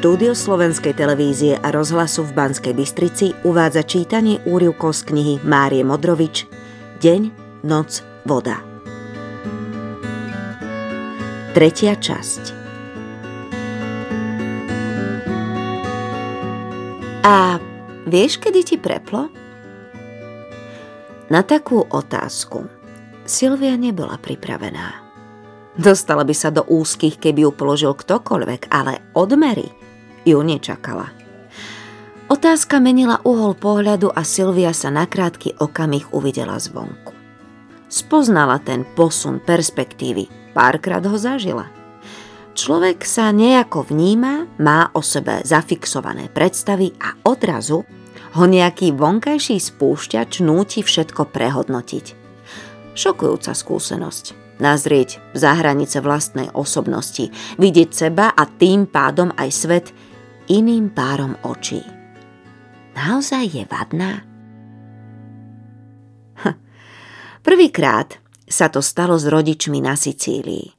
Štúdio Slovenskej televízie a rozhlasu v Banskej Bystrici uvádza čítanie úrivkov z knihy Márie Modrovič Deň, noc, voda. Tretia časť A vieš, kedy ti preplo? Na takú otázku Silvia nebola pripravená. Dostala by sa do úzkých, keby ju položil ktokoľvek, ale od Mary ju nečakala. Otázka menila uhol pohľadu a Silvia sa na krátky okamih uvidela zvonku. Spoznala ten posun perspektívy, párkrát ho zažila. Človek sa nejako vníma, má o sebe zafixované predstavy a odrazu ho nejaký vonkajší spúšťač núti všetko prehodnotiť. Šokujúca skúsenosť nazrieť za hranice vlastnej osobnosti, vidieť seba a tým pádom aj svet iným párom očí. Naozaj je vadná? Hm. Prvýkrát sa to stalo s rodičmi na Sicílii.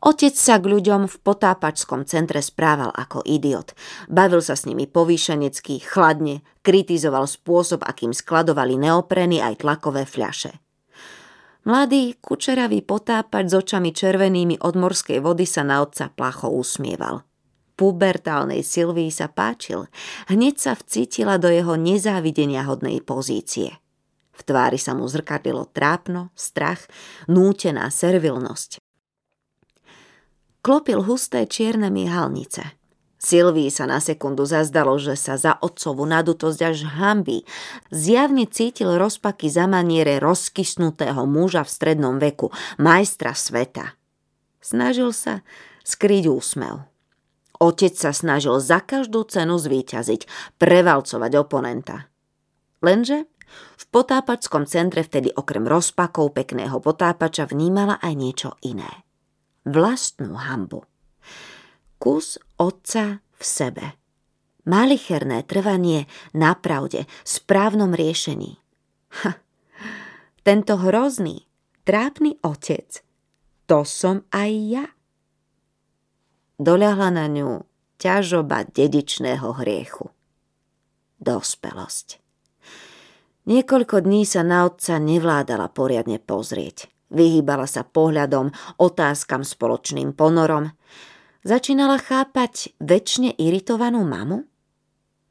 Otec sa k ľuďom v potápačskom centre správal ako idiot. Bavil sa s nimi povýšenecky, chladne, kritizoval spôsob, akým skladovali neopreny aj tlakové fľaše. Mladý, kučeravý potápač s očami červenými od morskej vody sa na otca placho usmieval pubertálnej Silvii sa páčil, hneď sa vcítila do jeho nezávidenia hodnej pozície. V tvári sa mu zrkadlilo trápno, strach, nútená servilnosť. Klopil husté čierne myhalnice. Silvii sa na sekundu zazdalo, že sa za otcovú nadutosť až hambí. Zjavne cítil rozpaky za maniere rozkysnutého muža v strednom veku, majstra sveta. Snažil sa skryť úsmev. Otec sa snažil za každú cenu zvíťaziť, prevalcovať oponenta. Lenže v potápačskom centre vtedy okrem rozpakov pekného potápača vnímala aj niečo iné. Vlastnú hambu. Kus otca v sebe. Malicherné trvanie na pravde, správnom riešení. Ha, tento hrozný, trápny otec, to som aj ja doľahla na ňu ťažoba dedičného hriechu. Dospelosť. Niekoľko dní sa na otca nevládala poriadne pozrieť. Vyhýbala sa pohľadom, otázkam spoločným ponorom. Začínala chápať väčšine iritovanú mamu?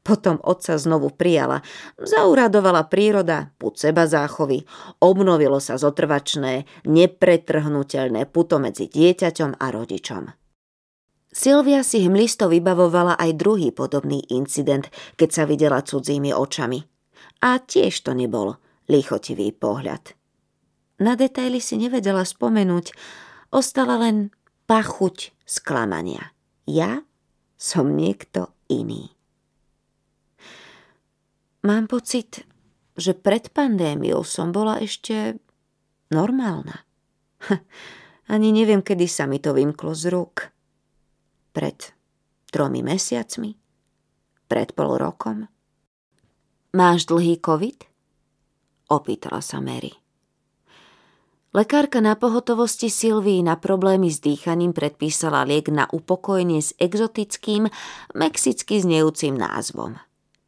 Potom otca znovu prijala. Zauradovala príroda, put seba záchovy. Obnovilo sa zotrvačné, nepretrhnutelné puto medzi dieťaťom a rodičom. Silvia si hmlisto vybavovala aj druhý podobný incident, keď sa videla cudzími očami. A tiež to nebol lichotivý pohľad. Na detaily si nevedela spomenúť, ostala len pachuť sklamania. Ja som niekto iný. Mám pocit, že pred pandémiou som bola ešte normálna. Ani neviem, kedy sa mi to vymklo z rúk pred tromi mesiacmi? Pred pol rokom? Máš dlhý covid? Opýtala sa Mary. Lekárka na pohotovosti Silvii na problémy s dýchaním predpísala liek na upokojenie s exotickým, mexicky znejúcim názvom.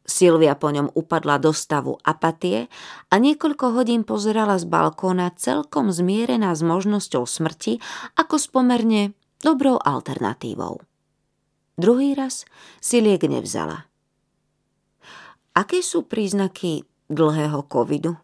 Silvia po ňom upadla do stavu apatie a niekoľko hodín pozerala z balkóna celkom zmierená s možnosťou smrti ako s pomerne dobrou alternatívou. Druhý raz si liek nevzala. Aké sú príznaky dlhého covidu?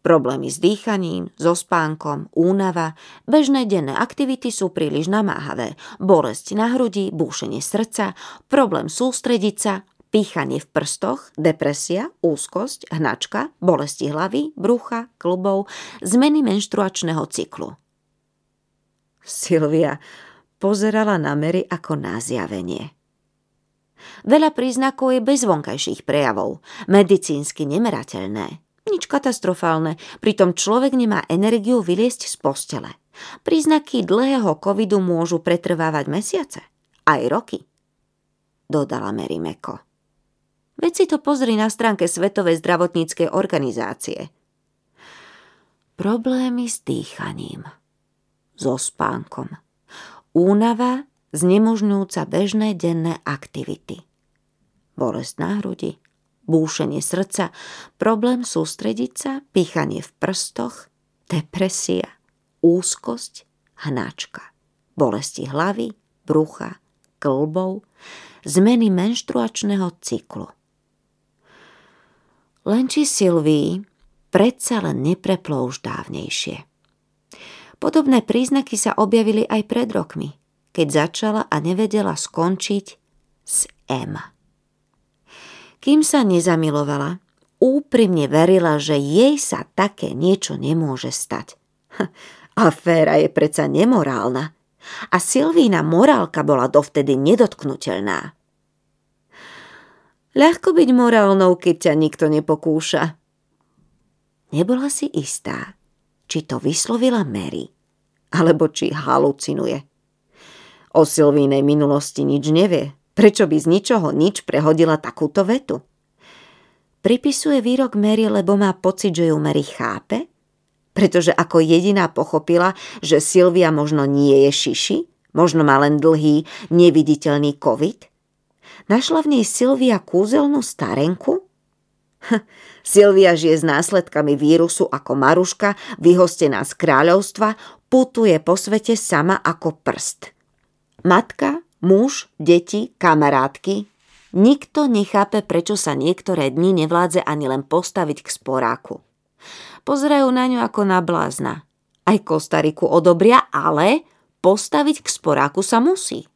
Problémy s dýchaním, so spánkom, únava, bežné denné aktivity sú príliš namáhavé, bolesť na hrudi, búšenie srdca, problém sústrediť sa, pýchanie v prstoch, depresia, úzkosť, hnačka, bolesti hlavy, brucha, klubov, zmeny menštruačného cyklu. Silvia, pozerala na Mary ako na zjavenie. Veľa príznakov je bez vonkajších prejavov, medicínsky nemerateľné. Nič katastrofálne, pritom človek nemá energiu vyliesť z postele. Príznaky dlhého covidu môžu pretrvávať mesiace, aj roky. Dodala Mary Meko. Veď si to pozri na stránke Svetovej zdravotníckej organizácie. Problémy s dýchaním. So spánkom únava, znemožňujúca bežné denné aktivity. Bolesť na hrudi, búšenie srdca, problém sústrediť sa, pýchanie v prstoch, depresia, úzkosť, hnačka, bolesti hlavy, brucha, klbov, zmeny menštruačného cyklu. Len či Silvii predsa len nepreplo už dávnejšie. Podobné príznaky sa objavili aj pred rokmi, keď začala a nevedela skončiť s M. Kým sa nezamilovala, úprimne verila, že jej sa také niečo nemôže stať. Aféra je predsa nemorálna a Silvína morálka bola dovtedy nedotknutelná. Ľahko byť morálnou, keď ťa nikto nepokúša. Nebola si istá, či to vyslovila Mary, alebo či halucinuje. O Silvínej minulosti nič nevie, Prečo by z ničoho nič prehodila takúto vetu? Pripisuje výrok Mary, lebo má pocit, že ju Mary chápe? Pretože ako jediná pochopila, že Silvia možno nie je šiši, možno má len dlhý, neviditeľný covid? Našla v nej Silvia kúzelnú starenku? Silvia žije s následkami vírusu ako Maruška, vyhostená z kráľovstva, putuje po svete sama ako prst. Matka Muž, deti, kamarátky. Nikto nechápe, prečo sa niektoré dni nevládze ani len postaviť k sporáku. Pozerajú na ňu ako na blázna. Aj Kostariku odobria, ale postaviť k sporáku sa musí.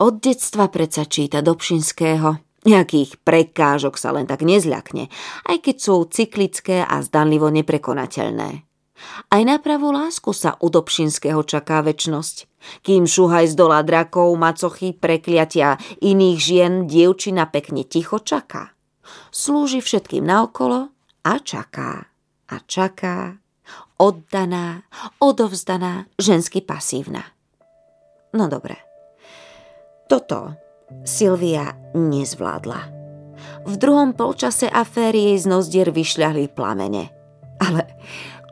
Od detstva predsa číta Dobšinského. Nejakých prekážok sa len tak nezľakne, aj keď sú cyklické a zdanlivo neprekonateľné. Aj na pravú lásku sa u Dobšinského čaká väčnosť. Kým šuhaj z dola drakov, macochy, prekliatia iných žien, dievčina pekne ticho čaká. Slúži všetkým naokolo a čaká. A čaká. Oddaná, odovzdaná, žensky pasívna. No dobre. Toto Silvia nezvládla. V druhom polčase aféry jej z nozdier vyšľahli plamene. Ale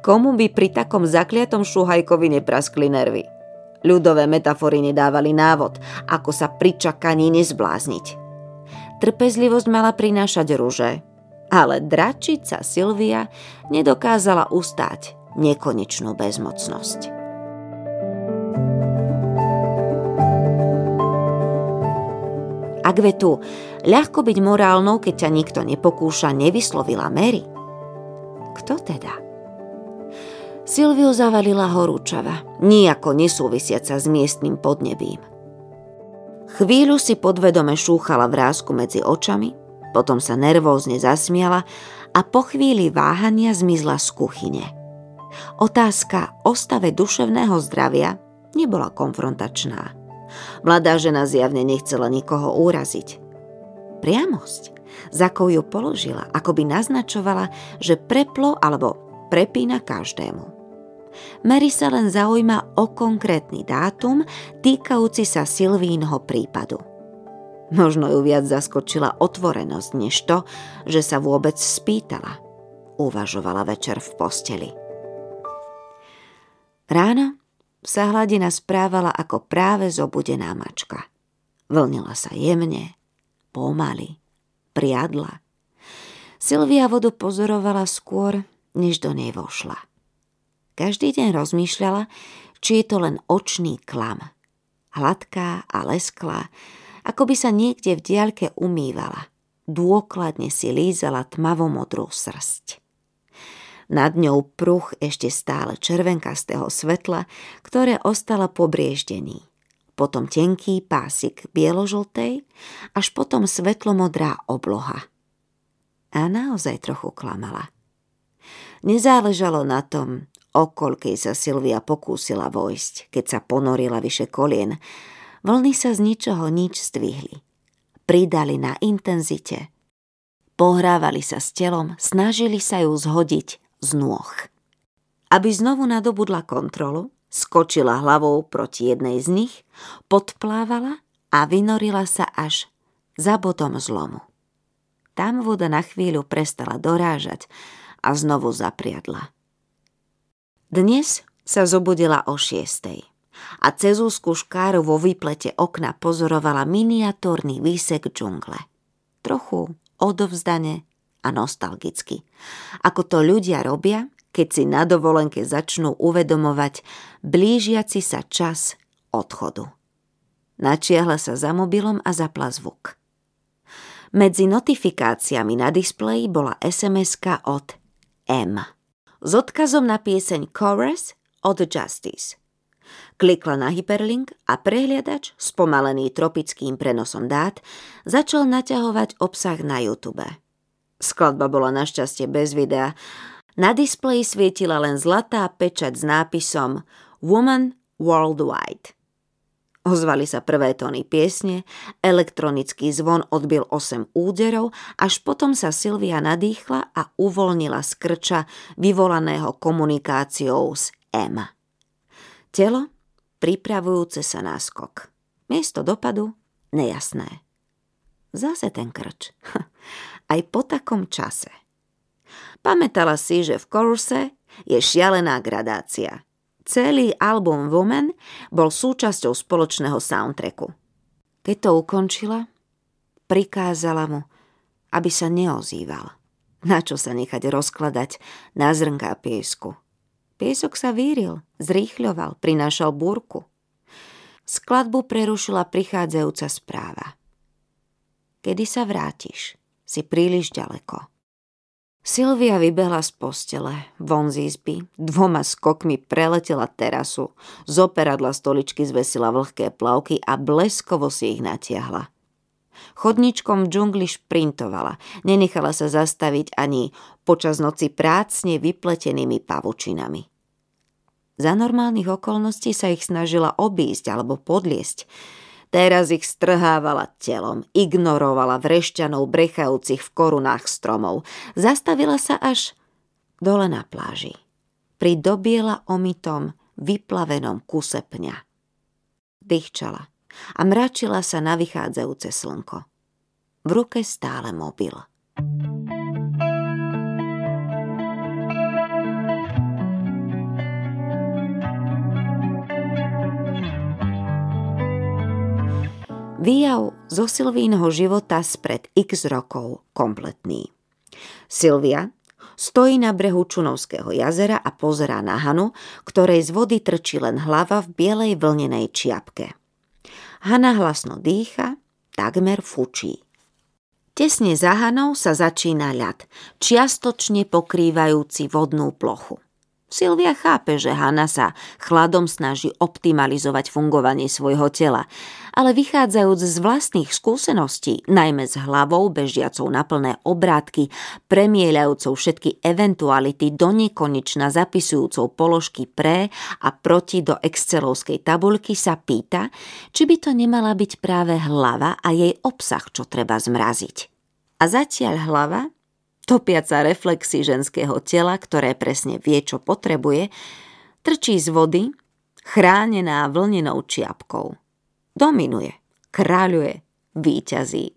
Komu by pri takom zakliatom šuhajkovi nepraskli nervy? Ľudové metafory nedávali návod, ako sa pri čakaní nezblázniť. Trpezlivosť mala prinášať rúže, ale dračica Silvia nedokázala ustáť nekonečnú bezmocnosť. Ak ľahko byť morálnou, keď ťa nikto nepokúša, nevyslovila Mary. Kto teda? Silviu zavalila horúčava, nijako nesúvisiaca s miestnym podnebím. Chvíľu si podvedome šúchala vrázku medzi očami, potom sa nervózne zasmiala a po chvíli váhania zmizla z kuchyne. Otázka o stave duševného zdravia nebola konfrontačná. Mladá žena zjavne nechcela nikoho úraziť. Priamosť, za ju položila, ako by naznačovala, že preplo alebo prepína každému. Mary sa len zaujíma o konkrétny dátum týkajúci sa Silvínho prípadu. Možno ju viac zaskočila otvorenosť, než to, že sa vôbec spýtala. Uvažovala večer v posteli. Ráno sa hladina správala ako práve zobudená mačka. Vlnila sa jemne, pomaly, priadla. Silvia vodu pozorovala skôr, než do nej vošla. Každý deň rozmýšľala, či je to len očný klam. Hladká a lesklá, ako by sa niekde v diaľke umývala. Dôkladne si lízala tmavomodrú srst. Nad ňou pruch ešte stále červenkastého svetla, ktoré ostala pobrieždený. Potom tenký pásik bieložltej, až potom svetlomodrá obloha. A naozaj trochu klamala. Nezáležalo na tom, o koľkej sa Silvia pokúsila vojsť, keď sa ponorila vyše kolien. Vlny sa z ničoho nič zdvihli. Pridali na intenzite. Pohrávali sa s telom, snažili sa ju zhodiť z nôh. Aby znovu nadobudla kontrolu, skočila hlavou proti jednej z nich, podplávala a vynorila sa až za bodom zlomu. Tam voda na chvíľu prestala dorážať a znovu zapriadla. Dnes sa zobudila o šiestej a cez úzku škáru vo výplete okna pozorovala miniatórny výsek džungle. Trochu odovzdane a nostalgicky. Ako to ľudia robia, keď si na dovolenke začnú uvedomovať blížiaci sa čas odchodu. Načiahla sa za mobilom a zapla zvuk. Medzi notifikáciami na displeji bola sms od M s odkazom na pieseň Chorus od Justice. Klikla na hyperlink a prehliadač, spomalený tropickým prenosom dát, začal naťahovať obsah na YouTube. Skladba bola našťastie bez videa. Na displeji svietila len zlatá pečať s nápisom Woman Worldwide. Ozvali sa prvé tóny piesne, elektronický zvon odbil 8 úderov, až potom sa Silvia nadýchla a uvoľnila z krča vyvolaného komunikáciou s M. Telo pripravujúce sa na skok. Miesto dopadu nejasné. Zase ten krč. Aj po takom čase. Pamätala si, že v koruse je šialená gradácia – Celý album Woman bol súčasťou spoločného soundtracku. Keď to ukončila, prikázala mu, aby sa neozýval. Na čo sa nechať rozkladať na zrnká piesku. Piesok sa víril, zrýchľoval, prinášal búrku. Skladbu prerušila prichádzajúca správa. Kedy sa vrátiš? Si príliš ďaleko. Silvia vybehla z postele, von z izby, dvoma skokmi preletela terasu, z operadla stoličky zvesila vlhké plavky a bleskovo si ich natiahla. Chodničkom v džungli šprintovala, nenechala sa zastaviť ani počas noci prácne vypletenými pavučinami. Za normálnych okolností sa ich snažila obísť alebo podliesť, Teraz ich strhávala telom, ignorovala vrešťanov brechajúcich v korunách stromov. Zastavila sa až dole na pláži. Pri dobiela omitom, vyplavenom kuse pňa. Dýchčala a mračila sa na vychádzajúce slnko. V ruke stále mobil. Výjav zo Silvínho života spred x rokov kompletný. Silvia stojí na brehu Čunovského jazera a pozerá na Hanu, ktorej z vody trčí len hlava v bielej vlnenej čiapke. Hana hlasno dýcha, takmer fučí. Tesne za Hanou sa začína ľad, čiastočne pokrývajúci vodnú plochu. Silvia chápe, že Hanna sa chladom snaží optimalizovať fungovanie svojho tela, ale vychádzajúc z vlastných skúseností, najmä s hlavou bežiacou na plné obrátky, premieľajúcou všetky eventuality do nekonečna zapisujúcou položky pre a proti do excelovskej tabuľky sa pýta, či by to nemala byť práve hlava a jej obsah, čo treba zmraziť. A zatiaľ hlava topiaca reflexy ženského tela, ktoré presne vie, čo potrebuje, trčí z vody, chránená vlnenou čiapkou. Dominuje, kráľuje, výťazí.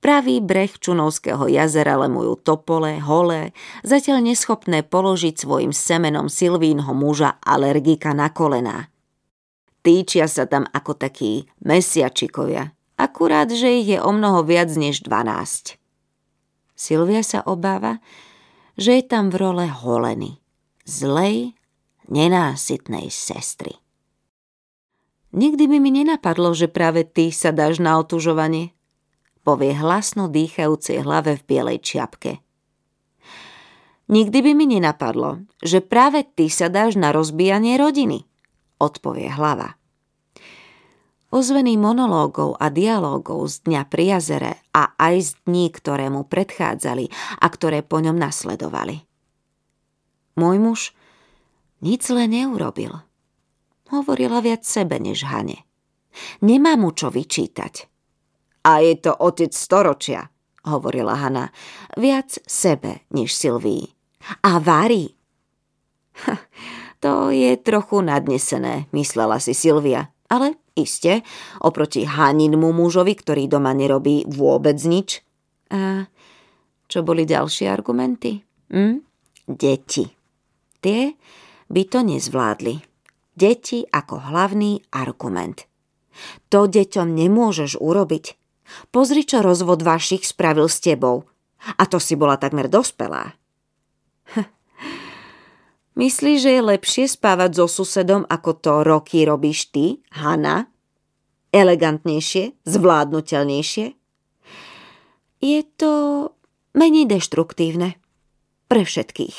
Pravý breh Čunovského jazera lemujú topole, holé, zatiaľ neschopné položiť svojim semenom Silvínho muža alergika na kolená. Týčia sa tam ako takí mesiačikovia, akurát, že ich je o mnoho viac než 12. Silvia sa obáva, že je tam v role holeny, zlej, nenásytnej sestry. Nikdy by mi nenapadlo, že práve ty sa dáš na otužovanie, povie hlasno dýchajúcej hlave v bielej čiapke. Nikdy by mi nenapadlo, že práve ty sa dáš na rozbijanie rodiny, odpovie hlava. Ozvený monológov a dialógov z dňa pri jazere a aj z dní, ktoré mu predchádzali a ktoré po ňom nasledovali. Môj muž nic len neurobil. Hovorila viac sebe než Hane. Nemá mu čo vyčítať. A je to otec storočia, hovorila Hana. Viac sebe než Silvii. A varí. to je trochu nadnesené, myslela si Silvia. Ale iste, oproti Haninmu mužovi, ktorý doma nerobí vôbec nič. A čo boli ďalšie argumenty? Hm? Deti. Tie by to nezvládli. deti ako hlavný argument. To deťom nemôžeš urobiť. Pozri, čo rozvod vašich spravil s tebou. A to si bola takmer dospelá. Myslíš, že je lepšie spávať so susedom, ako to roky robíš ty, Hanna? Elegantnejšie, zvládnutelnejšie? Je to menej deštruktívne. Pre všetkých.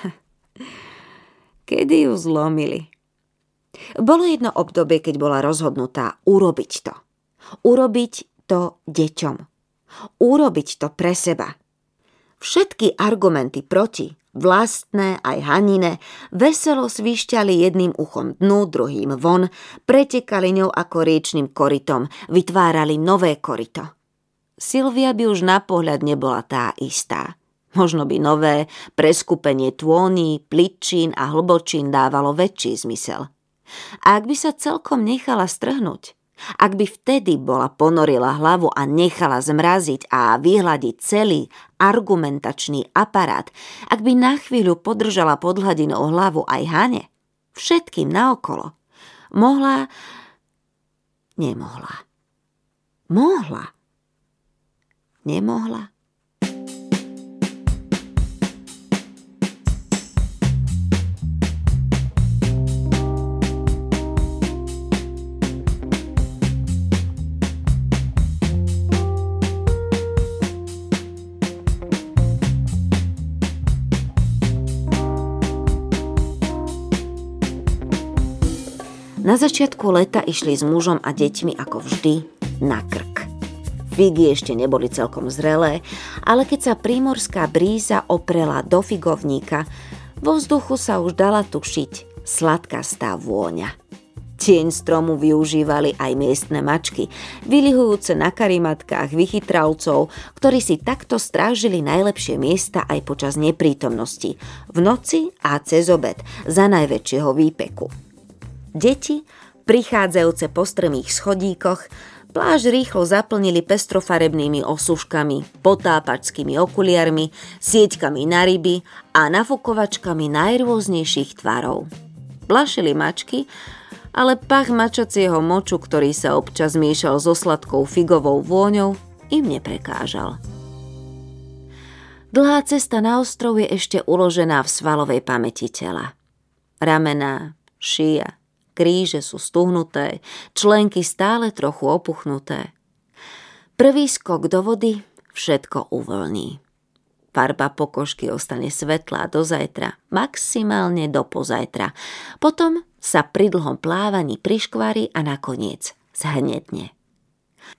Kedy ju zlomili? Bolo jedno obdobie, keď bola rozhodnutá urobiť to. Urobiť to deťom. Urobiť to pre seba. Všetky argumenty proti vlastné aj Hanine, veselo svišťali jedným uchom dnu, druhým von, pretekali ňou ako riečným korytom, vytvárali nové koryto. Silvia by už na pohľad nebola tá istá. Možno by nové preskupenie tôní, pličín a hlbočín dávalo väčší zmysel. A ak by sa celkom nechala strhnúť, ak by vtedy bola ponorila hlavu a nechala zmraziť a vyhľadiť celý argumentačný aparát, ak by na chvíľu podržala pod hladinou hlavu aj Hane, všetkým naokolo, mohla... Nemohla. Mohla. Nemohla. Na začiatku leta išli s mužom a deťmi ako vždy na krk. Figy ešte neboli celkom zrelé, ale keď sa prímorská bríza oprela do figovníka, vo vzduchu sa už dala tušiť sladkastá vôňa. Tieň stromu využívali aj miestne mačky, vylihujúce na karimatkách vychytralcov, ktorí si takto strážili najlepšie miesta aj počas neprítomnosti, v noci a cez obed, za najväčšieho výpeku. Deti, prichádzajúce po strmých schodíkoch, pláž rýchlo zaplnili pestrofarebnými osuškami, potápačskými okuliarmi, sieťkami na ryby a nafukovačkami najrôznejších tvarov. Plašili mačky, ale pach mačacieho moču, ktorý sa občas miešal so sladkou figovou vôňou, im neprekážal. Dlhá cesta na ostrov je ešte uložená v svalovej pamäti tela. Ramená, šia, kríže sú stuhnuté, členky stále trochu opuchnuté. Prvý skok do vody všetko uvoľní. Farba pokožky ostane svetlá do zajtra, maximálne do pozajtra. Potom sa pri dlhom plávaní priškvári a nakoniec zhnetne.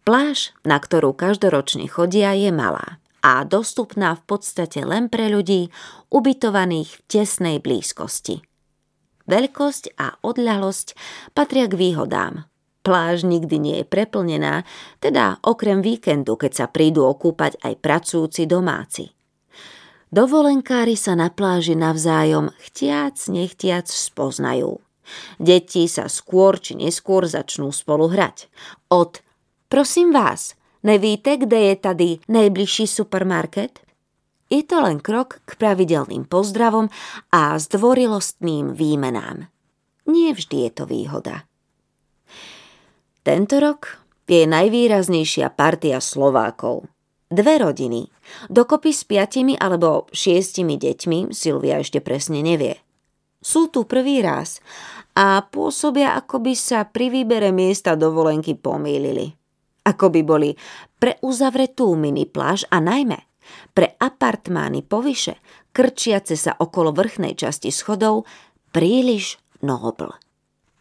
Pláž, na ktorú každoročne chodia, je malá a dostupná v podstate len pre ľudí ubytovaných v tesnej blízkosti. Veľkosť a odľahlosť patria k výhodám. Pláž nikdy nie je preplnená, teda okrem víkendu, keď sa prídu okúpať aj pracujúci domáci. Dovolenkári sa na pláži navzájom chtiac nechtiac spoznajú. Deti sa skôr či neskôr začnú spolu hrať. Od Prosím vás, nevíte, kde je tady najbližší supermarket? Je to len krok k pravidelným pozdravom a zdvorilostným výmenám. Nie vždy je to výhoda. Tento rok je najvýraznejšia partia Slovákov. Dve rodiny, dokopy s piatimi alebo šiestimi deťmi, Silvia ešte presne nevie. Sú tu prvý raz a pôsobia, ako by sa pri výbere miesta dovolenky pomýlili. Ako by boli pre uzavretú mini pláž a najmä pre apartmány povyše, krčiace sa okolo vrchnej časti schodov, príliš nobl.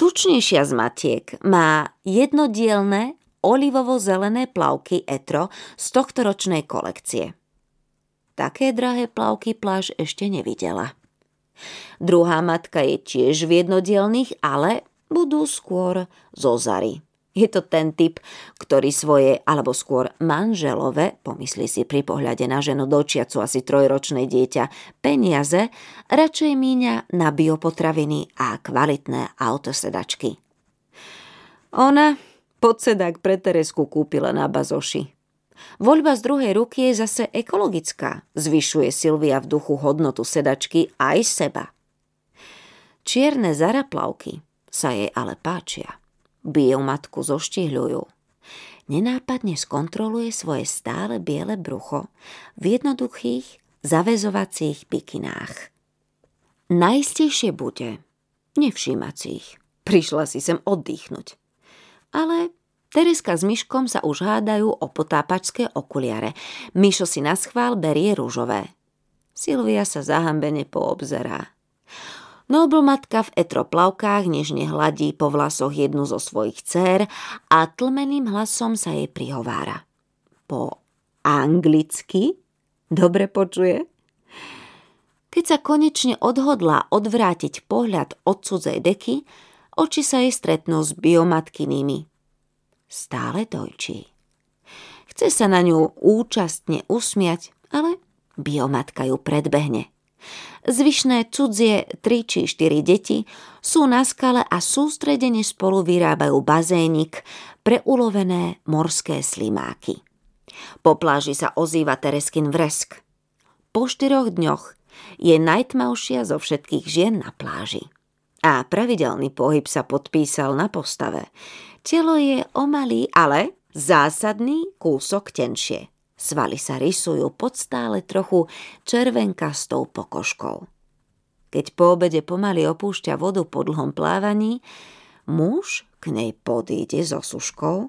Tučnejšia z matiek má jednodielne olivovo-zelené plavky Etro z tohto ročnej kolekcie. Také drahé plavky pláž ešte nevidela. Druhá matka je tiež v jednodielných, ale budú skôr zo Zary. Je to ten typ, ktorý svoje, alebo skôr manželové, pomyslí si pri pohľade na ženu dočiacu asi trojročné dieťa, peniaze radšej míňa na biopotraviny a kvalitné autosedačky. Ona podsedák pre Teresku kúpila na bazoši. Voľba z druhej ruky je zase ekologická, zvyšuje Silvia v duchu hodnotu sedačky aj seba. Čierne zaraplavky sa jej ale páčia. Bijú matku zoštihľujú. Nenápadne skontroluje svoje stále biele brucho v jednoduchých zavezovacích bikinách. Najistejšie bude nevšímať si ich. Prišla si sem oddychnúť. Ale Tereska s Myškom sa už hádajú o potápačské okuliare. Myšo si na schvál berie rúžové. Silvia sa zahambene poobzerá. Matka v etroplavkách nežne hladí po vlasoch jednu zo svojich dcer a tlmeným hlasom sa jej prihovára. Po anglicky? Dobre počuje? Keď sa konečne odhodlá odvrátiť pohľad od cudzej deky, oči sa jej stretnú s biomatkynými. Stále dojčí. Chce sa na ňu účastne usmiať, ale biomatka ju predbehne. Zvyšné cudzie 3 či 4 deti sú na skale a sústredene spolu vyrábajú bazénik pre ulovené morské slimáky. Po pláži sa ozýva Tereskin vresk. Po štyroch dňoch je najtmavšia zo všetkých žien na pláži. A pravidelný pohyb sa podpísal na postave. Telo je omalý, ale zásadný kúsok tenšie. Svaly sa rysujú pod stále trochu červenkastou pokožkou. Keď po obede pomaly opúšťa vodu po dlhom plávaní, muž k nej podíde so suškou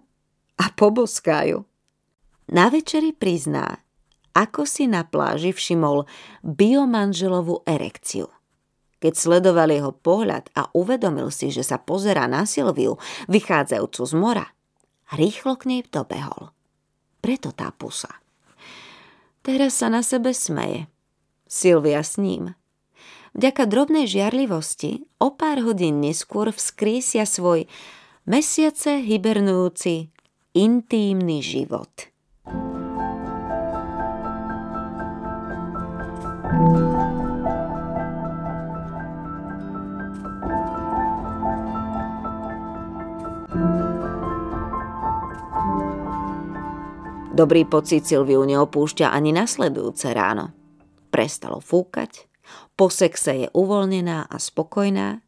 a poboskáju. Na večeri prizná, ako si na pláži všimol biomanželovú erekciu. Keď sledoval jeho pohľad a uvedomil si, že sa pozerá na Silviu, vychádzajúcu z mora, rýchlo k nej dobehol. Preto tá pusa. Teraz sa na sebe smeje. Silvia s ním. Vďaka drobnej žiarlivosti o pár hodín neskôr vzkrísia svoj mesiace hibernujúci intímny život. Dobrý pocit Silviu neopúšťa ani nasledujúce ráno. Prestalo fúkať, po sexe je uvoľnená a spokojná.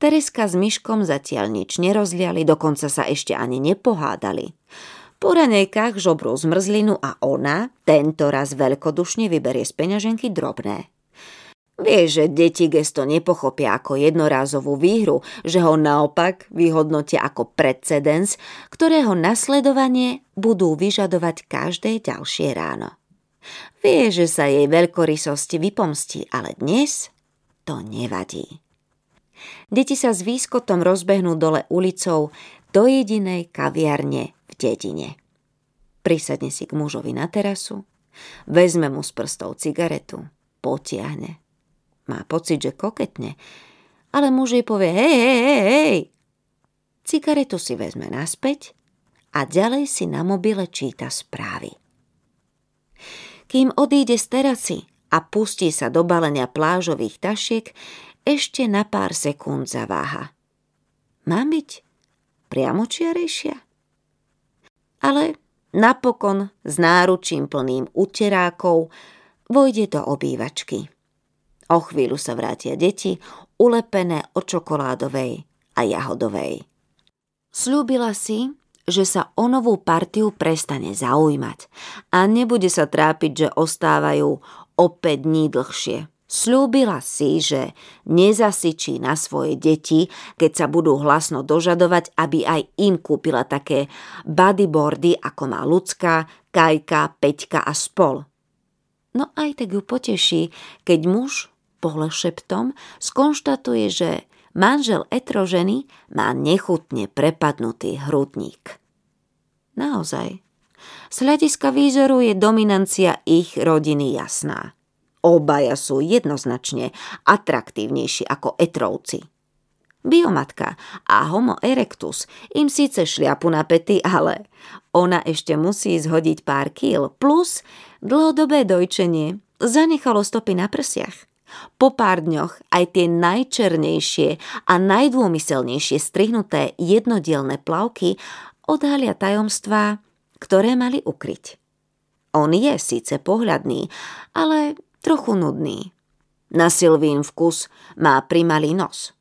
Tereska s Myškom zatiaľ nič nerozliali, dokonca sa ešte ani nepohádali. Po ranejkách žobrú zmrzlinu a ona tento raz veľkodušne vyberie z peňaženky drobné. Vie, že deti gesto nepochopia ako jednorázovú výhru, že ho naopak vyhodnotia ako precedens, ktorého nasledovanie budú vyžadovať každé ďalšie ráno. Vie, že sa jej veľkorysosť vypomstí, ale dnes to nevadí. Deti sa s výskotom rozbehnú dole ulicou do jedinej kaviarne v dedine. Prisadne si k mužovi na terasu, vezme mu z prstov cigaretu, potiahne má pocit, že koketne, ale muž jej povie hej, hej, hej, hej. Cigaretu si vezme naspäť a ďalej si na mobile číta správy. Kým odíde z terasy a pustí sa do balenia plážových tašiek, ešte na pár sekúnd zaváha. Má byť priamočiarejšia? Ale napokon s náručím plným uterákov vojde do obývačky. O chvíľu sa vrátia deti, ulepené od čokoládovej a jahodovej. Sľúbila si, že sa o novú partiu prestane zaujímať a nebude sa trápiť, že ostávajú o 5 dní dlhšie. Sľúbila si, že nezasičí na svoje deti, keď sa budú hlasno dožadovať, aby aj im kúpila také bodyboardy, ako má ľudská, Kajka, Peťka a spol. No aj tak ju poteší, keď muž šeptom skonštatuje, že manžel etroženy má nechutne prepadnutý hrudník. Naozaj. Z hľadiska výzoru je dominancia ich rodiny jasná. Obaja sú jednoznačne atraktívnejší ako etrovci. Biomatka a Homo erectus im síce šliapu na pety, ale ona ešte musí zhodiť pár kýl plus dlhodobé dojčenie zanechalo stopy na prsiach. Po pár dňoch aj tie najčernejšie a najdômyselnejšie strihnuté jednodielne plavky odhalia tajomstvá, ktoré mali ukryť. On je síce pohľadný, ale trochu nudný. Na Silvín vkus má primalý nos.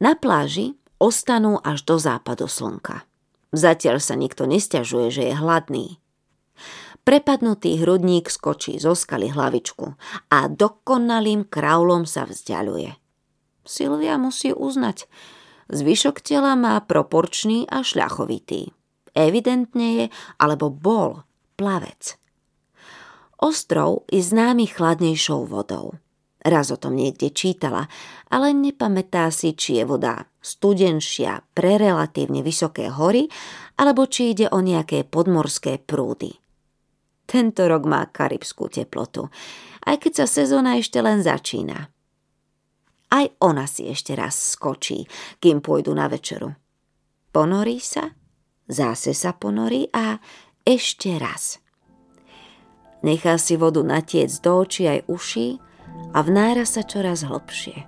Na pláži ostanú až do západu slnka. Zatiaľ sa nikto nestiažuje, že je hladný. Prepadnutý hrudník skočí zo skaly hlavičku a dokonalým kraulom sa vzdialuje. Silvia musí uznať, zvyšok tela má proporčný a šľachovitý. Evidentne je, alebo bol, plavec. Ostrov je známy chladnejšou vodou. Raz o tom niekde čítala, ale nepamätá si, či je voda studenšia pre relatívne vysoké hory, alebo či ide o nejaké podmorské prúdy. Tento rok má karibskú teplotu, aj keď sa sezóna ešte len začína. Aj ona si ešte raz skočí, kým pôjdu na večeru. Ponorí sa, zase sa ponorí a ešte raz. Nechá si vodu natiec do očí aj uší a vnára sa čoraz hlbšie.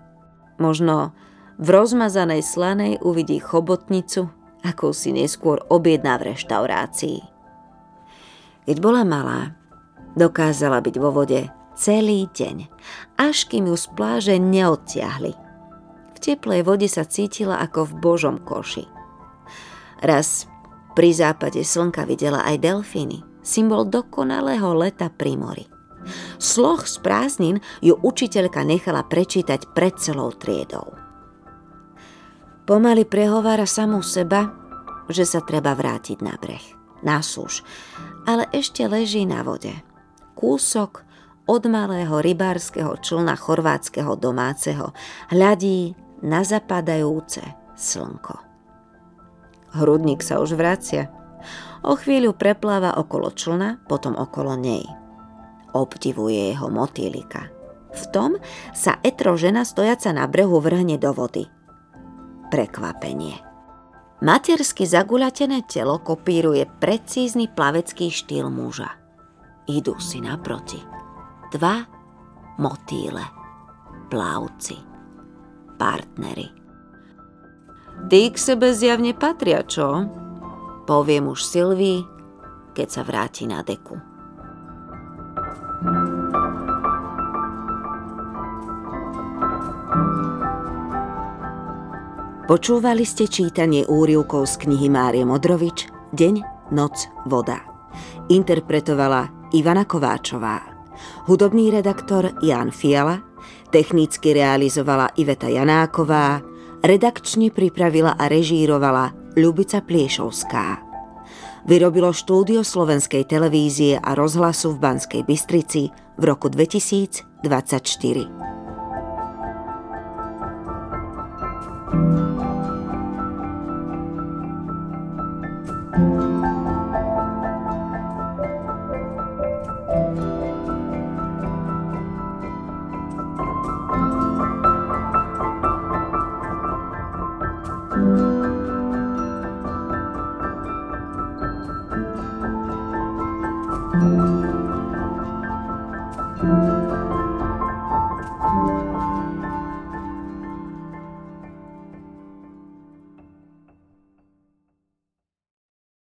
Možno v rozmazanej slanej uvidí chobotnicu, ako si neskôr objedná v reštaurácii. Keď bola malá, dokázala byť vo vode celý deň, až kým ju z pláže neodtiahli. V teplej vode sa cítila ako v božom koši. Raz pri západe slnka videla aj delfíny, symbol dokonalého leta pri mori. Sloh z prázdnin ju učiteľka nechala prečítať pred celou triedou. Pomaly prehovára samú seba, že sa treba vrátiť na breh, na súž, ale ešte leží na vode. Kúsok od malého rybárskeho člna chorvátskeho domáceho hľadí na zapadajúce slnko. Hrudník sa už vracia. O chvíľu prepláva okolo člna, potom okolo nej – obdivuje jeho motýlika. V tom sa etro žena stojaca na brehu vrhne do vody. Prekvapenie. Matersky zaguľatené telo kopíruje precízny plavecký štýl muža. Idú si naproti. Dva motýle. Plavci. Partnery. Tí k sebe zjavne patria, čo? Povie muž Silvii, keď sa vráti na deku. Počúvali ste čítanie úrivkov z knihy Márie Modrovič Deň, noc, voda. Interpretovala Ivana Kováčová. Hudobný redaktor Jan Fiala, technicky realizovala Iveta Janáková, redakčne pripravila a režírovala Ľubica Pliešovská vyrobilo štúdio slovenskej televízie a rozhlasu v Banskej Bystrici v roku 2024. thank you